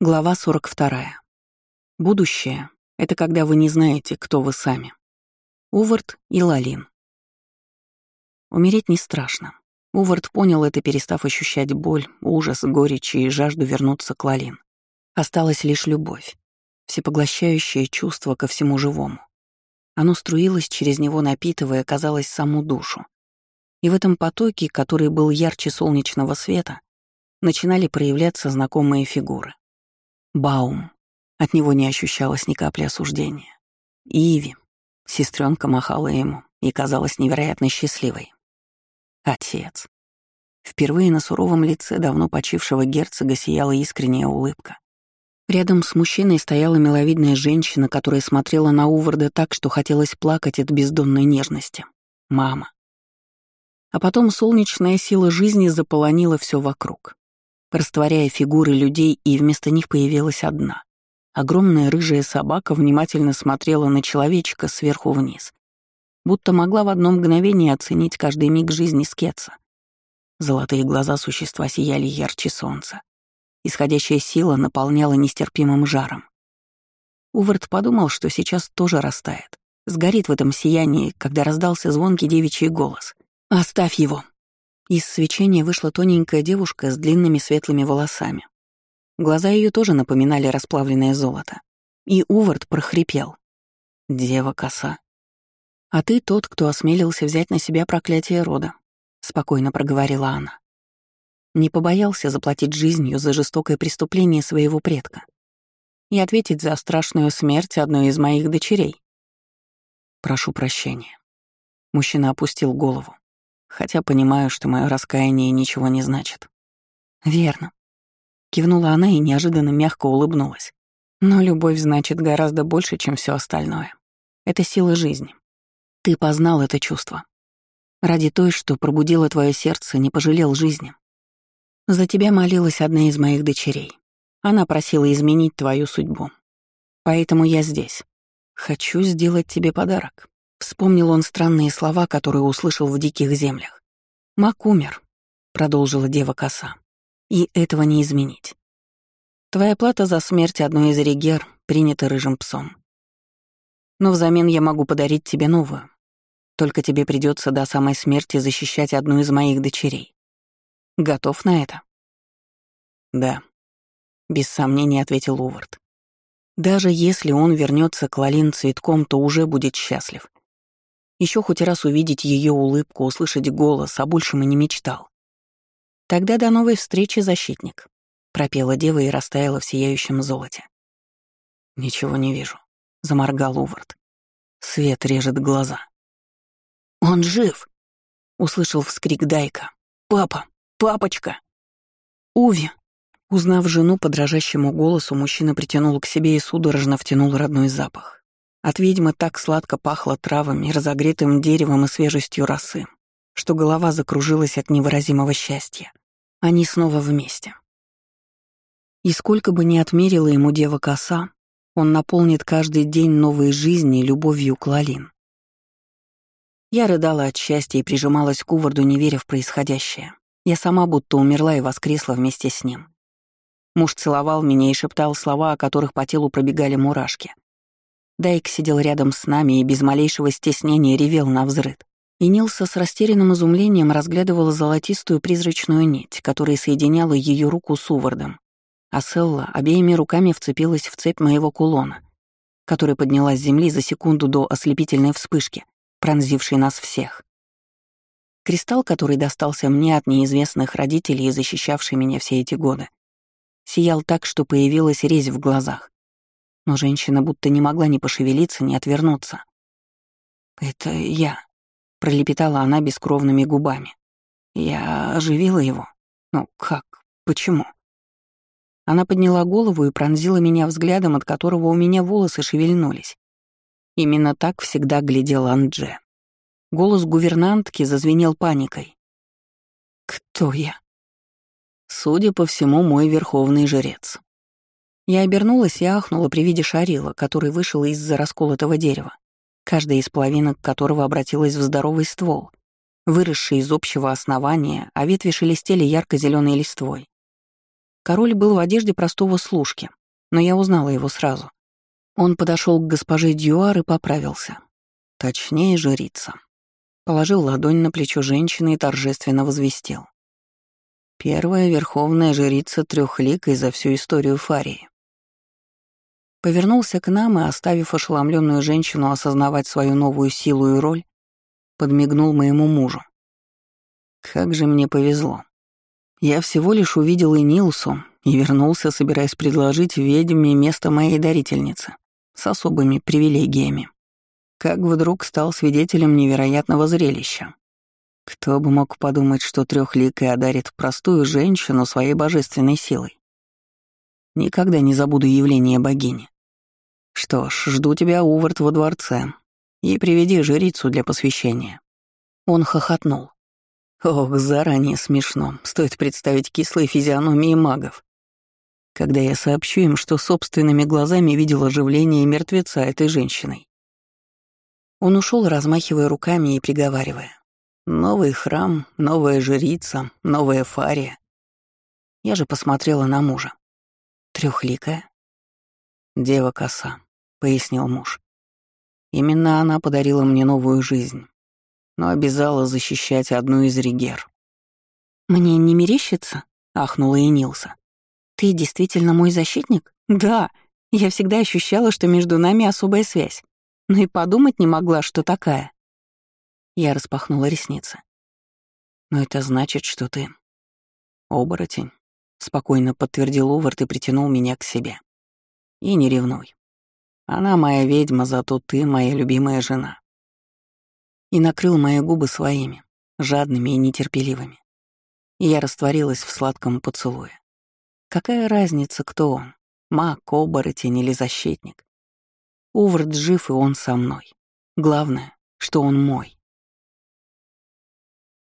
Глава 42. Будущее — это когда вы не знаете, кто вы сами. Увард и Лалин. Умереть не страшно. Увард понял это, перестав ощущать боль, ужас, горечь и жажду вернуться к Лалин. Осталась лишь любовь, всепоглощающее чувство ко всему живому. Оно струилось через него, напитывая, казалось, саму душу. И в этом потоке, который был ярче солнечного света, начинали проявляться знакомые фигуры. Баум. От него не ощущалось ни капли осуждения. Иви. Сестренка махала ему и казалась невероятно счастливой. Отец. Впервые на суровом лице давно почившего герцога сияла искренняя улыбка. Рядом с мужчиной стояла миловидная женщина, которая смотрела на Уварда так, что хотелось плакать от бездонной нежности. Мама. А потом солнечная сила жизни заполонила все вокруг растворяя фигуры людей, и вместо них появилась одна. Огромная рыжая собака внимательно смотрела на человечка сверху вниз, будто могла в одно мгновение оценить каждый миг жизни Скетса. Золотые глаза существа сияли ярче солнца. Исходящая сила наполняла нестерпимым жаром. Увард подумал, что сейчас тоже растает. Сгорит в этом сиянии, когда раздался звонкий девичий голос. «Оставь его!» Из свечения вышла тоненькая девушка с длинными светлыми волосами. Глаза ее тоже напоминали расплавленное золото. И Увард прохрипел. «Дева коса». «А ты тот, кто осмелился взять на себя проклятие рода», — спокойно проговорила она. Не побоялся заплатить жизнью за жестокое преступление своего предка и ответить за страшную смерть одной из моих дочерей. «Прошу прощения». Мужчина опустил голову хотя понимаю, что мое раскаяние ничего не значит. Верно. Кивнула она и неожиданно мягко улыбнулась. Но любовь значит гораздо больше, чем все остальное. Это сила жизни. Ты познал это чувство. Ради той, что пробудила твое сердце, не пожалел жизни. За тебя молилась одна из моих дочерей. Она просила изменить твою судьбу. Поэтому я здесь. Хочу сделать тебе подарок. Вспомнил он странные слова, которые услышал в диких землях. «Мак умер», — продолжила дева коса. «И этого не изменить. Твоя плата за смерть одной из регер принята рыжим псом. Но взамен я могу подарить тебе новую. Только тебе придется до самой смерти защищать одну из моих дочерей. Готов на это?» «Да», — без сомнения ответил Увард. «Даже если он вернется к Лалин цветком, то уже будет счастлив. Еще хоть раз увидеть ее улыбку, услышать голос, а больше мы не мечтал. «Тогда до новой встречи, защитник», — пропела дева и растаяла в сияющем золоте. «Ничего не вижу», — заморгал Увард. Свет режет глаза. «Он жив!» — услышал вскрик Дайка. «Папа! Папочка!» «Уви!» Узнав жену по дрожащему голосу, мужчина притянул к себе и судорожно втянул родной запах. От ведьмы так сладко пахло травами, разогретым деревом и свежестью росы, что голова закружилась от невыразимого счастья. Они снова вместе. И сколько бы ни отмерила ему дева коса, он наполнит каждый день новой жизни любовью к Лалин. Я рыдала от счастья и прижималась к Уварду, не веря в происходящее. Я сама будто умерла и воскресла вместе с ним. Муж целовал меня и шептал слова, о которых по телу пробегали мурашки. Дайк сидел рядом с нами и без малейшего стеснения ревел на взрыд. И Нилса с растерянным изумлением разглядывала золотистую призрачную нить, которая соединяла ее руку с Увардом. А Селла обеими руками вцепилась в цепь моего кулона, которая поднялась с земли за секунду до ослепительной вспышки, пронзившей нас всех. Кристалл, который достался мне от неизвестных родителей и защищавший меня все эти годы, сиял так, что появилась резь в глазах но женщина будто не могла ни пошевелиться, ни отвернуться. «Это я», — пролепетала она бескровными губами. «Я оживила его? Ну как? Почему?» Она подняла голову и пронзила меня взглядом, от которого у меня волосы шевельнулись. Именно так всегда глядел Андже. Голос гувернантки зазвенел паникой. «Кто я?» «Судя по всему, мой верховный жрец», я обернулась и ахнула при виде шарила, который вышел из-за расколотого дерева, каждая из половинок которого обратилась в здоровый ствол, выросший из общего основания, а ветви шелестели ярко зеленой листвой. Король был в одежде простого служки, но я узнала его сразу. Он подошел к госпоже Дюар и поправился. Точнее, жрица. Положил ладонь на плечо женщины и торжественно возвестил. Первая верховная жрица трехликой за всю историю Фарии. Повернулся к нам и, оставив ошеломленную женщину осознавать свою новую силу и роль, подмигнул моему мужу. Как же мне повезло. Я всего лишь увидел и Нилсу и вернулся, собираясь предложить ведьме место моей дарительницы с особыми привилегиями. Как вдруг стал свидетелем невероятного зрелища. Кто бы мог подумать, что трехликая одарит простую женщину своей божественной силой. Никогда не забуду явление богини. Что ж, жду тебя, Увард, во дворце. И приведи жрицу для посвящения. Он хохотнул. Ох, заранее смешно. Стоит представить кислые физиономии магов. Когда я сообщу им, что собственными глазами видел оживление мертвеца этой женщиной. Он ушел, размахивая руками и приговаривая. Новый храм, новая жрица, новая фария. Я же посмотрела на мужа. Трехликая. Дева коса, пояснил муж. Именно она подарила мне новую жизнь но обязала защищать одну из регер. «Мне не мерещится?» — ахнула и Нилса. «Ты действительно мой защитник?» «Да, я всегда ощущала, что между нами особая связь, но и подумать не могла, что такая». Я распахнула ресницы. «Но это значит, что ты...» «Оборотень», — спокойно подтвердил Увард и притянул меня к себе. «И не ревнуй. Она моя ведьма, зато ты моя любимая жена и накрыл мои губы своими, жадными и нетерпеливыми. И я растворилась в сладком поцелуе. Какая разница, кто он? Маг, оборотень или защитник? Увард жив, и он со мной. Главное, что он мой.